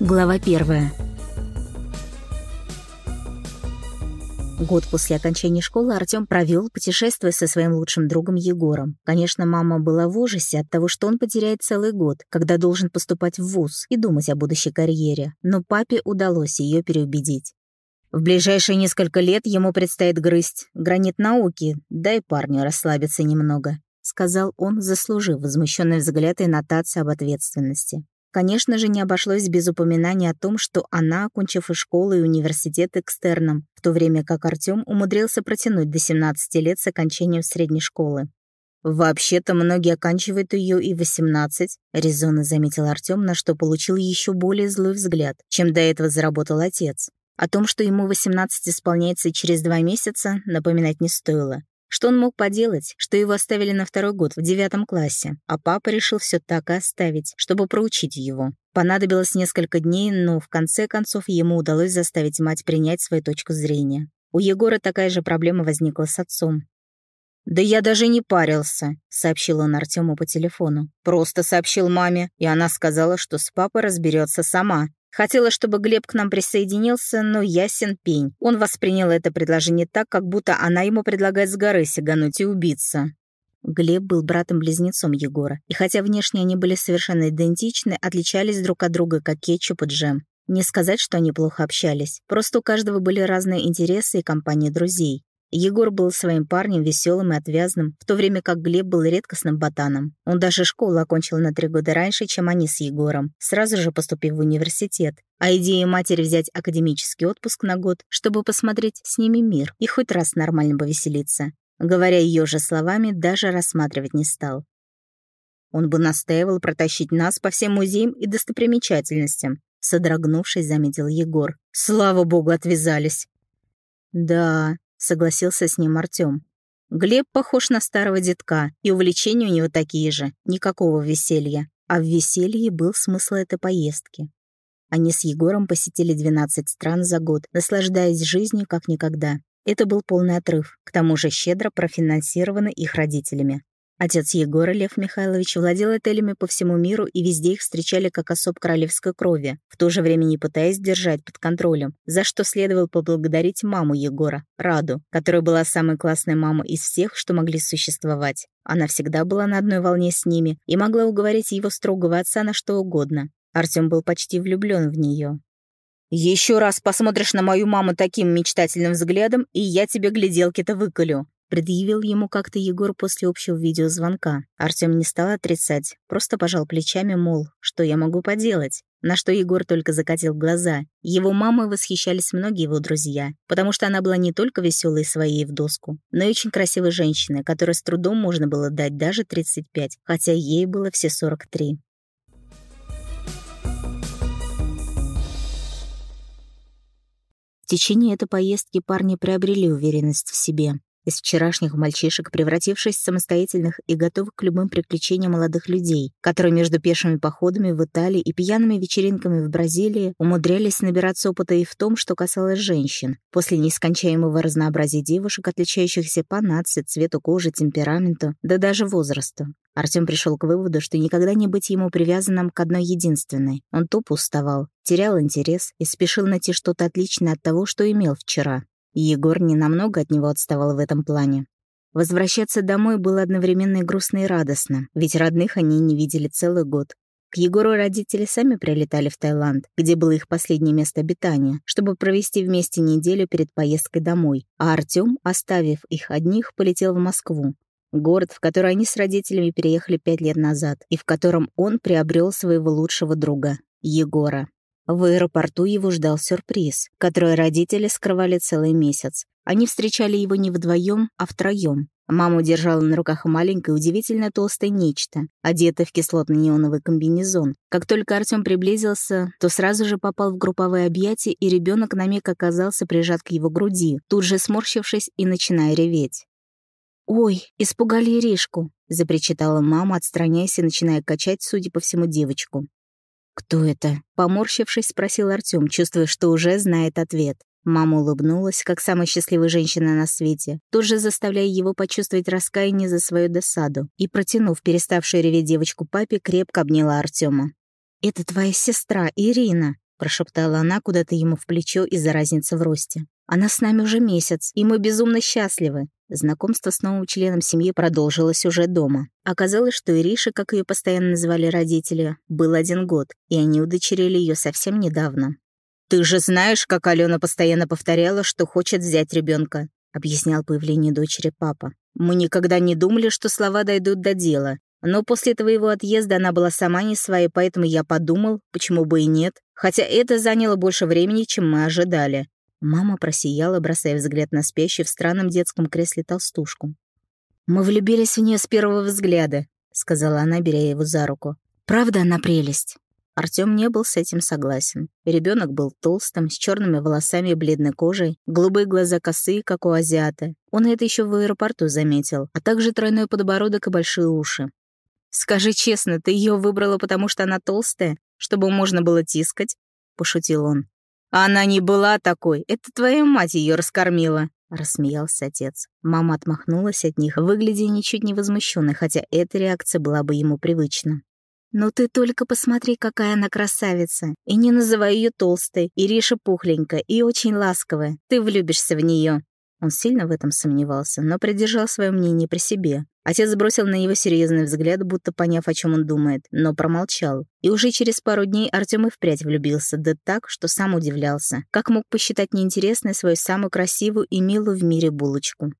Глава первая. Год после окончания школы Артём провел, путешествуя со своим лучшим другом Егором. Конечно, мама была в ужасе от того, что он потеряет целый год, когда должен поступать в ВУЗ и думать о будущей карьере. Но папе удалось ее переубедить. В ближайшие несколько лет ему предстоит грызть гранит науки, дай парню расслабиться немного, сказал он, заслужив возмущенный взгляд и нотацию об ответственности. Конечно же, не обошлось без упоминания о том, что она, окончив и школу, и университет экстерном, в то время как Артём умудрился протянуть до 17 лет с окончанием средней школы. «Вообще-то многие оканчивают ее и 18», — резонно заметил Артём, на что получил еще более злой взгляд, чем до этого заработал отец. О том, что ему 18 исполняется через два месяца, напоминать не стоило. Что он мог поделать, что его оставили на второй год в девятом классе, а папа решил все так и оставить, чтобы проучить его. Понадобилось несколько дней, но в конце концов ему удалось заставить мать принять свою точку зрения. У Егора такая же проблема возникла с отцом. «Да я даже не парился», — сообщил он Артему по телефону. «Просто сообщил маме, и она сказала, что с папой разберется сама. Хотела, чтобы Глеб к нам присоединился, но ясен пень. Он воспринял это предложение так, как будто она ему предлагает с горы сигануть и убиться. Глеб был братом-близнецом Егора, и хотя внешне они были совершенно идентичны, отличались друг от друга как кетчуп и джем. Не сказать, что они плохо общались, просто у каждого были разные интересы и компании друзей. Егор был своим парнем, веселым и отвязным, в то время как Глеб был редкостным ботаном. Он даже школу окончил на три года раньше, чем они с Егором, сразу же поступив в университет. А идея матери взять академический отпуск на год, чтобы посмотреть с ними мир и хоть раз нормально повеселиться, говоря ее же словами, даже рассматривать не стал. Он бы настаивал протащить нас по всем музеям и достопримечательностям, содрогнувшись, заметил Егор. Слава богу, отвязались. Да, согласился с ним Артём. Глеб похож на старого детка, и увлечения у него такие же, никакого веселья. А в веселье был смысл этой поездки. Они с Егором посетили 12 стран за год, наслаждаясь жизнью как никогда. Это был полный отрыв, к тому же щедро профинансированный их родителями. Отец Егора, Лев Михайлович, владел отелями по всему миру, и везде их встречали как особ королевской крови, в то же время не пытаясь держать под контролем, за что следовало поблагодарить маму Егора, Раду, которая была самой классной мамой из всех, что могли существовать. Она всегда была на одной волне с ними и могла уговорить его строгого отца на что угодно. Артём был почти влюблён в неё. «Еще раз посмотришь на мою маму таким мечтательным взглядом, и я тебе гляделки-то выколю», Предъявил ему как-то Егор после общего видеозвонка. Артём не стал отрицать, просто пожал плечами, мол, что я могу поделать. На что Егор только закатил глаза. Его мамой восхищались многие его друзья, потому что она была не только веселой своей в доску, но и очень красивой женщиной, которой с трудом можно было дать даже 35, хотя ей было все 43. В течение этой поездки парни приобрели уверенность в себе. Из вчерашних мальчишек, превратившись в самостоятельных и готовых к любым приключениям молодых людей, которые между пешими походами в Италии и пьяными вечеринками в Бразилии умудрялись набираться опыта и в том, что касалось женщин. После нескончаемого разнообразия девушек, отличающихся по нации, цвету кожи, темпераменту, да даже возрасту. Артём пришел к выводу, что никогда не быть ему привязанным к одной единственной. Он тупо уставал, терял интерес и спешил найти что-то отличное от того, что имел вчера. Егор ненамного от него отставал в этом плане. Возвращаться домой было одновременно и грустно и радостно, ведь родных они не видели целый год. К Егору родители сами прилетали в Таиланд, где было их последнее место обитания, чтобы провести вместе неделю перед поездкой домой, а Артём, оставив их одних, полетел в Москву. Город, в который они с родителями переехали пять лет назад, и в котором он приобрел своего лучшего друга — Егора. В аэропорту его ждал сюрприз, который родители скрывали целый месяц. Они встречали его не вдвоем, а втроем. Мама держала на руках маленькое, удивительно толстое нечто, одетое в кислотно-неоновый комбинезон. Как только Артём приблизился, то сразу же попал в групповое объятие, и ребенок на миг оказался прижат к его груди, тут же сморщившись и начиная реветь. «Ой, испугали Иришку», — запричитала мама, отстраняясь и начиная качать, судя по всему, девочку. «Кто это?» — поморщившись, спросил Артём, чувствуя, что уже знает ответ. Мама улыбнулась, как самая счастливая женщина на свете, тут же заставляя его почувствовать раскаяние за свою досаду, и, протянув переставшую реветь девочку папе, крепко обняла Артёма. «Это твоя сестра, Ирина», прошептала она куда-то ему в плечо из-за разницы в росте. «Она с нами уже месяц, и мы безумно счастливы». Знакомство с новым членом семьи продолжилось уже дома. Оказалось, что Ириша, как ее постоянно называли родители, был один год, и они удочерили ее совсем недавно. «Ты же знаешь, как Алена постоянно повторяла, что хочет взять ребенка, объяснял появление дочери папа. «Мы никогда не думали, что слова дойдут до дела, но после твоего отъезда она была сама не своей, поэтому я подумал, почему бы и нет. Хотя это заняло больше времени, чем мы ожидали. Мама просияла, бросая взгляд на спящую в странном детском кресле толстушку. «Мы влюбились в нее с первого взгляда», — сказала она, беря его за руку. «Правда она прелесть?» Артём не был с этим согласен. Ребенок был толстым, с черными волосами и бледной кожей, голубые глаза косые, как у азиата. Он это еще в аэропорту заметил, а также тройной подбородок и большие уши. «Скажи честно, ты ее выбрала, потому что она толстая, чтобы можно было тискать?» — пошутил он. «Она не была такой, это твоя мать ее раскормила», — рассмеялся отец. Мама отмахнулась от них, выглядя ничуть не возмущенной, хотя эта реакция была бы ему привычна. «Ну ты только посмотри, какая она красавица! И не называй ее толстой, Ириша пухленькая и очень ласковая. Ты влюбишься в нее. Он сильно в этом сомневался, но придержал свое мнение при себе. Отец бросил на него серьезный взгляд, будто поняв, о чем он думает, но промолчал. И уже через пару дней Артем и впрядь влюбился, да так, что сам удивлялся. Как мог посчитать неинтересной свою самую красивую и милую в мире булочку?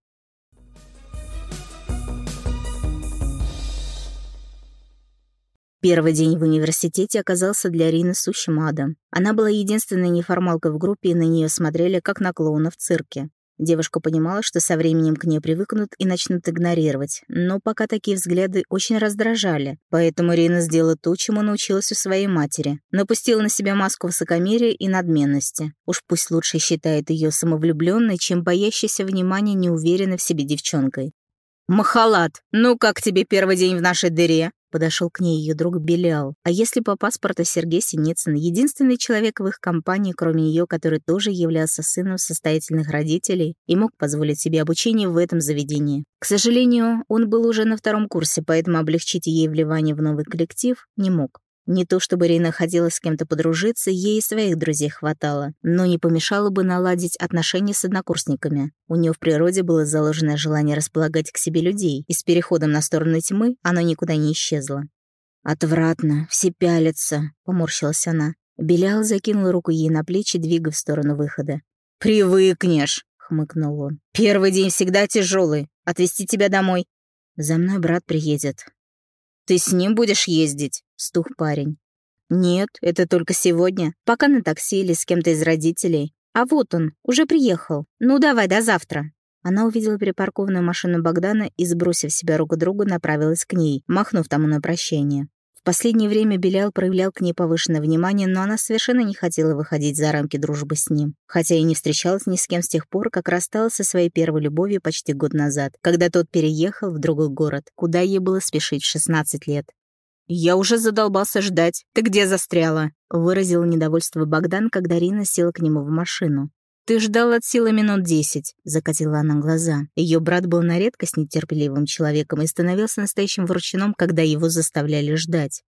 Первый день в университете оказался для Рины сущим адом. Она была единственной неформалкой в группе, и на нее смотрели как на клоуна в цирке. Девушка понимала, что со временем к ней привыкнут и начнут игнорировать, но пока такие взгляды очень раздражали, поэтому Рина сделала то, чему научилась у своей матери. Напустила на себя маску высокомерия и надменности. Уж пусть лучше считает ее самовлюбленной, чем боящейся внимания неуверенной в себе девчонкой. «Махалат, ну как тебе первый день в нашей дыре?» Подошел к ней ее друг Белял. А если по паспорту Сергей Синицын, единственный человек в их компании, кроме нее, который тоже являлся сыном состоятельных родителей и мог позволить себе обучение в этом заведении. К сожалению, он был уже на втором курсе, поэтому облегчить ей вливание в новый коллектив не мог. Не то чтобы Рина хотела с кем-то подружиться, ей и своих друзей хватало, но не помешало бы наладить отношения с однокурсниками. У нее в природе было заложенное желание располагать к себе людей, и с переходом на сторону тьмы оно никуда не исчезло. «Отвратно, все пялятся», — поморщилась она. Белял закинул руку ей на плечи, двигая в сторону выхода. «Привыкнешь», — хмыкнул он. «Первый день всегда тяжелый. Отвезти тебя домой». «За мной брат приедет», «Ты с ним будешь ездить?» — стух парень. «Нет, это только сегодня. Пока на такси или с кем-то из родителей. А вот он, уже приехал. Ну давай, до завтра». Она увидела припаркованную машину Богдана и, сбросив себя руку другу, направилась к ней, махнув тому на прощание. В последнее время Белял проявлял к ней повышенное внимание, но она совершенно не хотела выходить за рамки дружбы с ним. Хотя и не встречалась ни с кем с тех пор, как рассталась со своей первой любовью почти год назад, когда тот переехал в другой город, куда ей было спешить в 16 лет. «Я уже задолбался ждать. Ты где застряла?» — выразил недовольство Богдан, когда Рина села к нему в машину. «Ты ждал от силы минут десять», — закатила она глаза. Ее брат был на редкость нетерпеливым человеком и становился настоящим врученом, когда его заставляли ждать.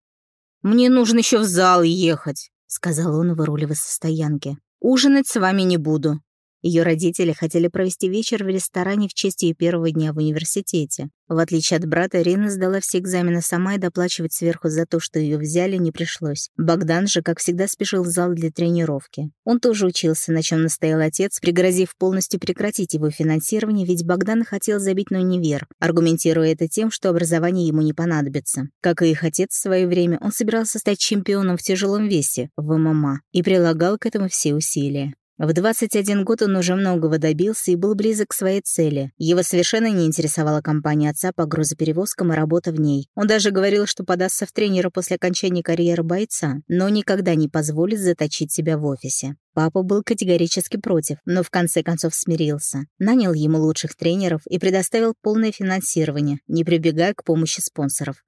«Мне нужно еще в зал ехать», — сказал он, выруливая со стоянки. «Ужинать с вами не буду. Ее родители хотели провести вечер в ресторане в честь ее первого дня в университете. В отличие от брата, Рина сдала все экзамены сама и доплачивать сверху за то, что ее взяли, не пришлось. Богдан же, как всегда, спешил в зал для тренировки. Он тоже учился, на чем настоял отец, пригрозив полностью прекратить его финансирование, ведь Богдан хотел забить на универ, аргументируя это тем, что образование ему не понадобится. Как и их отец в свое время, он собирался стать чемпионом в тяжелом весе, в ММА, и прилагал к этому все усилия. В 21 год он уже многого добился и был близок к своей цели. Его совершенно не интересовала компания отца по грузоперевозкам и работа в ней. Он даже говорил, что подастся в тренера после окончания карьеры бойца, но никогда не позволит заточить себя в офисе. Папа был категорически против, но в конце концов смирился. Нанял ему лучших тренеров и предоставил полное финансирование, не прибегая к помощи спонсоров.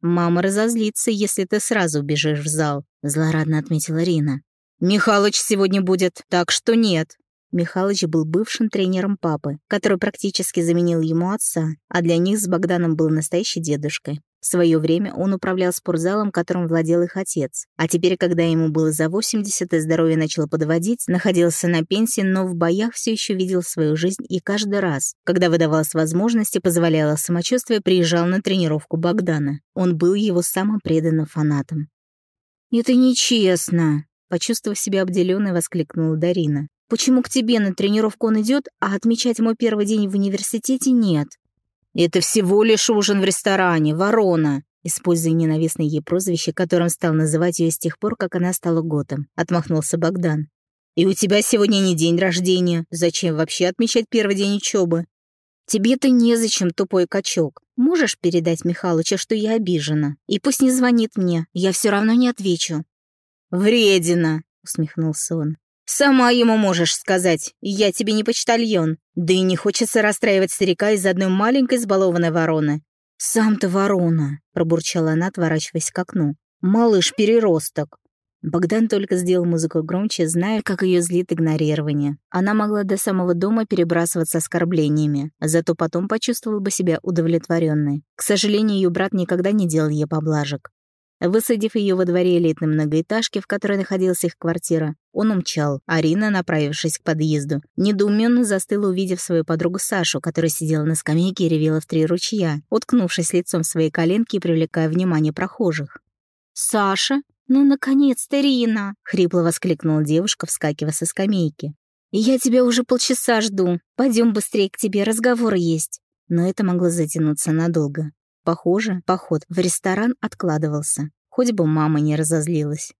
«Мама разозлится, если ты сразу убежишь в зал», — злорадно отметила Рина. «Михалыч сегодня будет, так что нет». Михалыч был бывшим тренером папы, который практически заменил ему отца, а для них с Богданом был настоящий дедушкой. В свое время он управлял спортзалом, которым владел их отец. А теперь, когда ему было за 80 и здоровье начало подводить, находился на пенсии, но в боях все еще видел свою жизнь и каждый раз, когда выдавалась возможность и позволяло самочувствие, приезжал на тренировку Богдана. Он был его самым преданным фанатом. «Это нечестно!» — почувствовав себя обделенной, воскликнула Дарина. «Почему к тебе на тренировку он идет, а отмечать мой первый день в университете нет?» «Это всего лишь ужин в ресторане, ворона!» Используя ненавистное ей прозвище, которым стал называть ее с тех пор, как она стала готом, отмахнулся Богдан. «И у тебя сегодня не день рождения. Зачем вообще отмечать первый день учебы? «Тебе-то незачем, тупой качок. Можешь передать Михалычу, что я обижена? И пусть не звонит мне, я все равно не отвечу». «Вредина!» — усмехнулся он. «Сама ему можешь сказать, я тебе не почтальон. Да и не хочется расстраивать старика из одной маленькой избалованной вороны». «Сам-то ворона», — пробурчала она, отворачиваясь к окну. «Малыш-переросток». Богдан только сделал музыку громче, зная, как ее злит игнорирование. Она могла до самого дома перебрасываться оскорблениями, зато потом почувствовала бы себя удовлетворенной. К сожалению, ее брат никогда не делал ей поблажек. Высадив ее во дворе элитной многоэтажки, в которой находилась их квартира, он умчал. Арина, направившись к подъезду, недоуменно застыла, увидев свою подругу Сашу, которая сидела на скамейке и ревела в три ручья, уткнувшись лицом в свои коленки и привлекая внимание прохожих. «Саша?» «Ну, наконец-то, Рина!» — хрипло воскликнула девушка, вскакивая со скамейки. «Я тебя уже полчаса жду. Пойдем быстрее к тебе, разговор есть». Но это могло затянуться надолго. Похоже, поход в ресторан откладывался. Хоть бы мама не разозлилась.